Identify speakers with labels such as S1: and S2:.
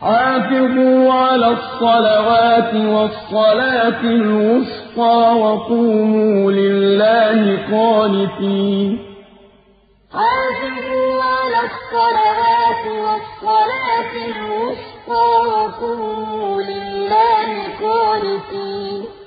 S1: حافظوا على الصلوات والصلاة الوسطى وقوموا لله قانتين.
S2: حافظوا على الصلوات والصلاة الوسطى وقوموا لله قانتين.